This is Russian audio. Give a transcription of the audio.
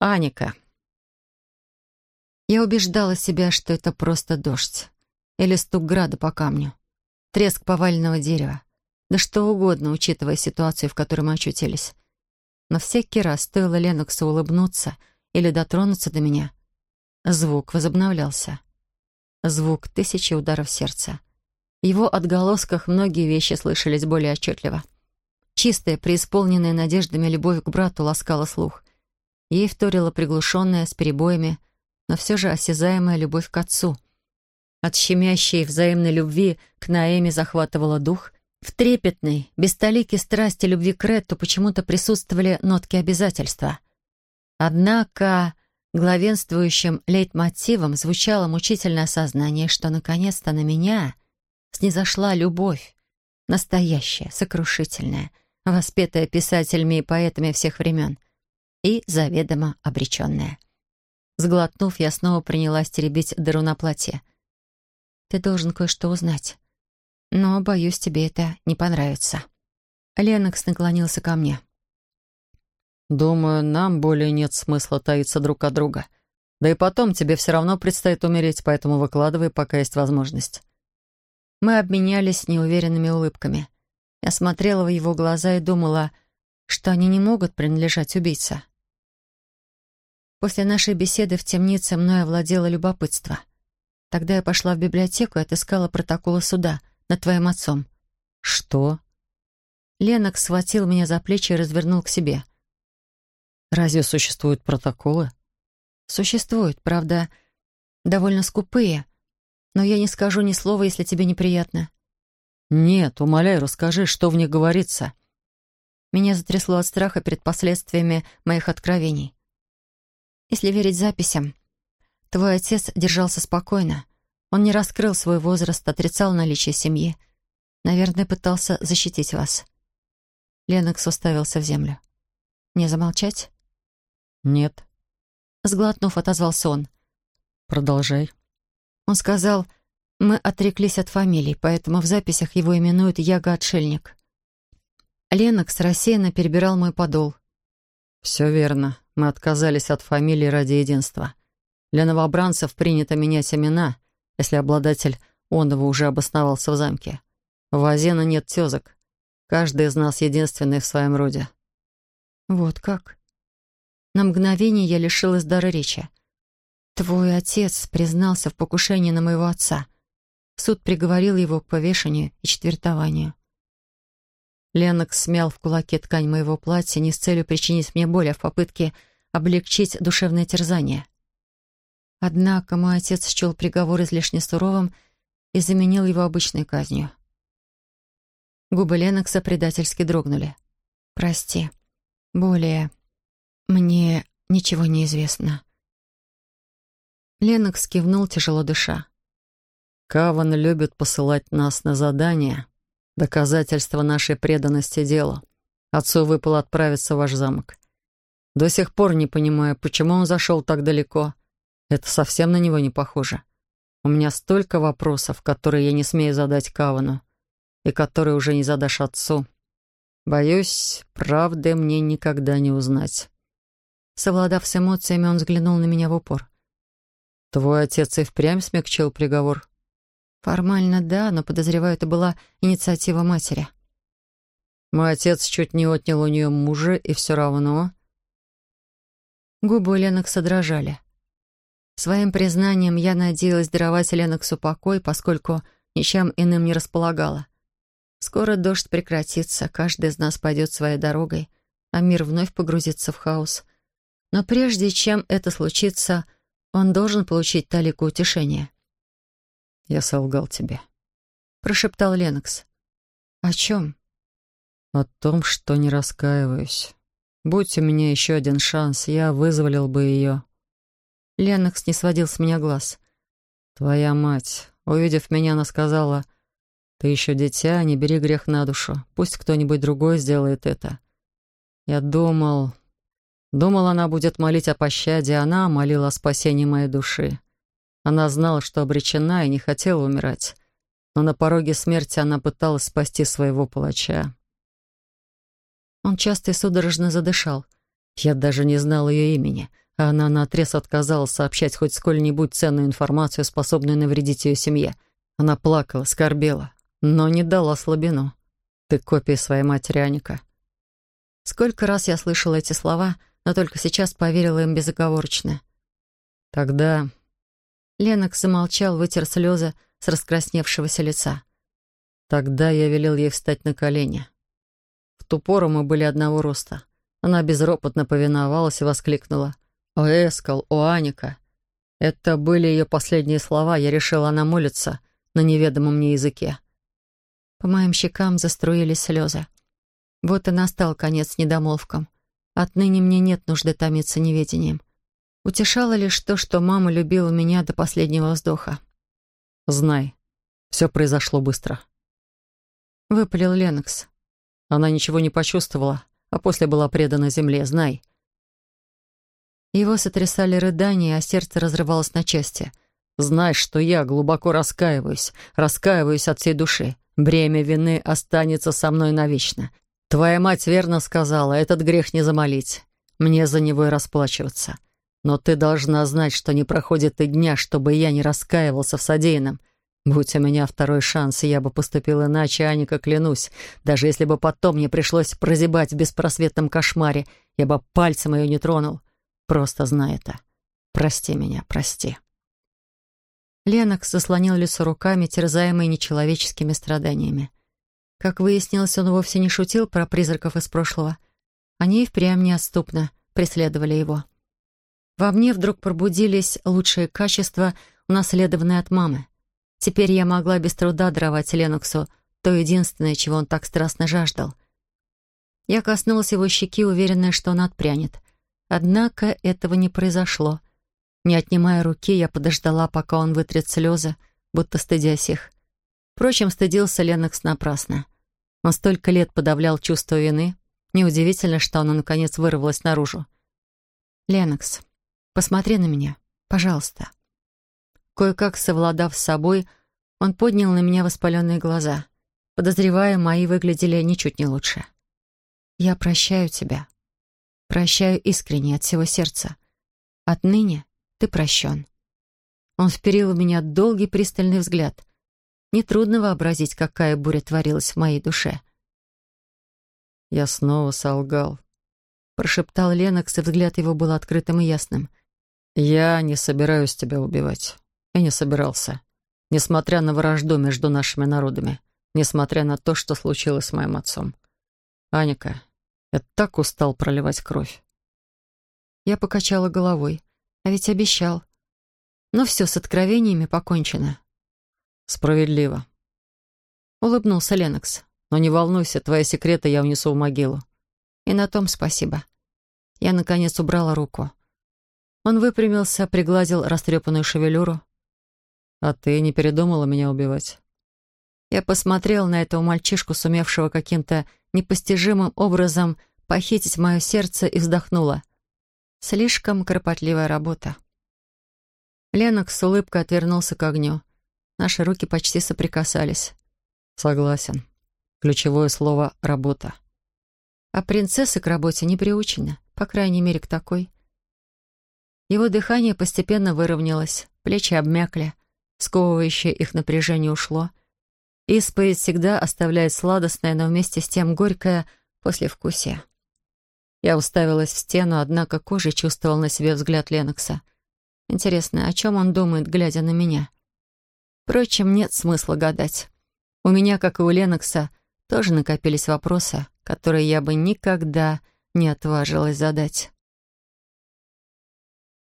Аника. Я убеждала себя, что это просто дождь. Или стук града по камню. Треск поваленного дерева. Да что угодно, учитывая ситуацию, в которой мы очутились. Но всякий раз стоило Леноксу улыбнуться или дотронуться до меня. Звук возобновлялся. Звук тысячи ударов сердца. В его отголосках многие вещи слышались более отчетливо. Чистая, преисполненная надеждами любовь к брату ласкала слух. Ей вторила приглушенная, с перебоями, но все же осязаемая любовь к отцу. От щемящей взаимной любви к Наэме захватывала дух. В трепетной, бестоликой страсти любви к Ретту почему-то присутствовали нотки обязательства. Однако главенствующим лейтмотивом звучало мучительное сознание, что наконец-то на меня снизошла любовь, настоящая, сокрушительная, воспетая писателями и поэтами всех времен, и заведомо обреченная. Сглотнув, я снова принялась теребить дыру на платье. «Ты должен кое-что узнать. Но, боюсь, тебе это не понравится». Ленокс наклонился ко мне. «Думаю, нам более нет смысла таиться друг от друга. Да и потом тебе все равно предстоит умереть, поэтому выкладывай, пока есть возможность». Мы обменялись неуверенными улыбками. Я смотрела в его глаза и думала, что они не могут принадлежать убийце. После нашей беседы в темнице мной овладело любопытство. Тогда я пошла в библиотеку и отыскала протоколы суда над твоим отцом. «Что?» Ленок схватил меня за плечи и развернул к себе. «Разве существуют протоколы?» «Существуют, правда, довольно скупые, но я не скажу ни слова, если тебе неприятно». «Нет, умоляю, расскажи, что в них говорится». Меня затрясло от страха перед последствиями моих откровений. Если верить записям, твой отец держался спокойно. Он не раскрыл свой возраст, отрицал наличие семьи. Наверное, пытался защитить вас. Ленокс уставился в землю. «Не замолчать?» «Нет». Сглотнув, отозвался он. «Продолжай». Он сказал, мы отреклись от фамилий, поэтому в записях его именуют Яга-отшельник. Ленокс рассеянно перебирал мой подол. «Все верно. Мы отказались от фамилии ради единства. Для новобранцев принято менять имена, если обладатель онова уже обосновался в замке. В Азена нет тезок. Каждый из нас единственный в своем роде». «Вот как?» На мгновение я лишилась дара речи. Твой отец признался в покушении на моего отца. Суд приговорил его к повешению и четвертованию. Ленокс смял в кулаке ткань моего платья не с целью причинить мне боль, а в попытке облегчить душевное терзание. Однако мой отец счел приговор излишне суровым и заменил его обычной казнью. Губы Ленокса предательски дрогнули. «Прости. Более мне ничего не известно». Ленокс кивнул, тяжело дыша. «Каван любит посылать нас на задания. Доказательство нашей преданности делу. Отцу выпало отправиться в ваш замок. До сих пор не понимаю, почему он зашел так далеко. Это совсем на него не похоже. У меня столько вопросов, которые я не смею задать Кавану, и которые уже не задашь отцу. Боюсь, правды мне никогда не узнать». Совладав с эмоциями, он взглянул на меня в упор. Твой отец и впрямь смягчил приговор? Формально да, но, подозреваю, это была инициатива матери. Мой отец чуть не отнял у нее мужа, и все равно... Губы Ленокса дрожали. Своим признанием я надеялась даровать Леноксу покой, поскольку ничем иным не располагала. Скоро дождь прекратится, каждый из нас пойдет своей дорогой, а мир вновь погрузится в хаос. Но прежде чем это случится, он должен получить талику утешения. «Я солгал тебе», — прошептал Ленокс. «О чем?» «О том, что не раскаиваюсь. Будь у меня еще один шанс, я вызволил бы ее». Ленокс не сводил с меня глаз. «Твоя мать, увидев меня, она сказала, «Ты еще дитя, не бери грех на душу. Пусть кто-нибудь другой сделает это». Я думал, Думал, она будет молить о пощаде, она молила о спасении моей души. Она знала, что обречена и не хотела умирать. Но на пороге смерти она пыталась спасти своего палача. Он часто и судорожно задышал. Я даже не знал ее имени. а она наотрез отказалась сообщать хоть сколь-нибудь ценную информацию, способную навредить ее семье. Она плакала, скорбела, но не дала слабину. Ты копия своей матери, Аника. Сколько раз я слышала эти слова, но только сейчас поверила им безоговорочно. Тогда... Ленокс замолчал, вытер слезы с раскрасневшегося лица. Тогда я велел ей встать на колени. В ту пору мы были одного роста. Она безропотно повиновалась и воскликнула. «О, Эскал, о, Аника!» Это были ее последние слова. Я решила, она молится на неведомом мне языке. По моим щекам заструились слезы. Вот и настал конец недомолвкам. Отныне мне нет нужды томиться неведением. Утешало лишь то, что мама любила меня до последнего вздоха. «Знай, все произошло быстро», — выпалил Ленокс. Она ничего не почувствовала, а после была предана земле, знай. Его сотрясали рыдания, а сердце разрывалось на части. «Знай, что я глубоко раскаиваюсь, раскаиваюсь от всей души. Бремя вины останется со мной навечно. Твоя мать верно сказала, этот грех не замолить. Мне за него и расплачиваться. Но ты должна знать, что не проходит и дня, чтобы я не раскаивался в содеянном. Будь у меня второй шанс, я бы поступил иначе, Аника, клянусь. Даже если бы потом мне пришлось прозябать в беспросветном кошмаре, я бы пальцем ее не тронул. Просто знай это. Прости меня, прости. Ленокс заслонил лицо руками, терзаемый нечеловеческими страданиями. Как выяснилось, он вовсе не шутил про призраков из прошлого. Они и впрямь неотступно преследовали его. Во мне вдруг пробудились лучшие качества, унаследованные от мамы. Теперь я могла без труда даровать Леноксу то единственное, чего он так страстно жаждал. Я коснулась его щеки, уверенная, что он отпрянет. Однако этого не произошло. Не отнимая руки, я подождала, пока он вытрет слезы, будто стыдясь их. Впрочем, стыдился Ленокс напрасно. Он столько лет подавлял чувство вины. Неудивительно, что оно, наконец, вырвалось наружу. «Ленокс, посмотри на меня, пожалуйста». Кое-как совладав с собой, он поднял на меня воспаленные глаза. Подозревая, мои выглядели ничуть не лучше. «Я прощаю тебя. Прощаю искренне от всего сердца. Отныне ты прощен». Он вперил в меня долгий пристальный взгляд. Нетрудно вообразить, какая буря творилась в моей душе. «Я снова солгал», — прошептал Ленокс, и взгляд его был открытым и ясным. «Я не собираюсь тебя убивать. И не собирался. Несмотря на вражду между нашими народами. Несмотря на то, что случилось с моим отцом. Аника, я так устал проливать кровь». Я покачала головой. А ведь обещал. Но все с откровениями покончено. Справедливо. Улыбнулся Ленокс. Но не волнуйся, твои секреты я внесу в могилу. И на том спасибо. Я, наконец, убрала руку. Он выпрямился, пригладил растрепанную шевелюру. «А ты не передумала меня убивать?» Я посмотрел на этого мальчишку, сумевшего каким-то непостижимым образом похитить мое сердце, и вздохнула. Слишком кропотливая работа. Ленокс с улыбкой отвернулся к огню. Наши руки почти соприкасались. Согласен. Ключевое слово «работа». А принцессы к работе не приучены, по крайней мере, к такой. Его дыхание постепенно выровнялось, плечи обмякли, сковывающее их напряжение ушло. Исповедь всегда оставляет сладостное, но вместе с тем горькое послевкусие. Я уставилась в стену, однако кожей чувствовал на себе взгляд Ленокса. Интересно, о чем он думает, глядя на меня? Впрочем, нет смысла гадать. У меня, как и у Ленокса, тоже накопились вопросы, которые я бы никогда не отважилась задать.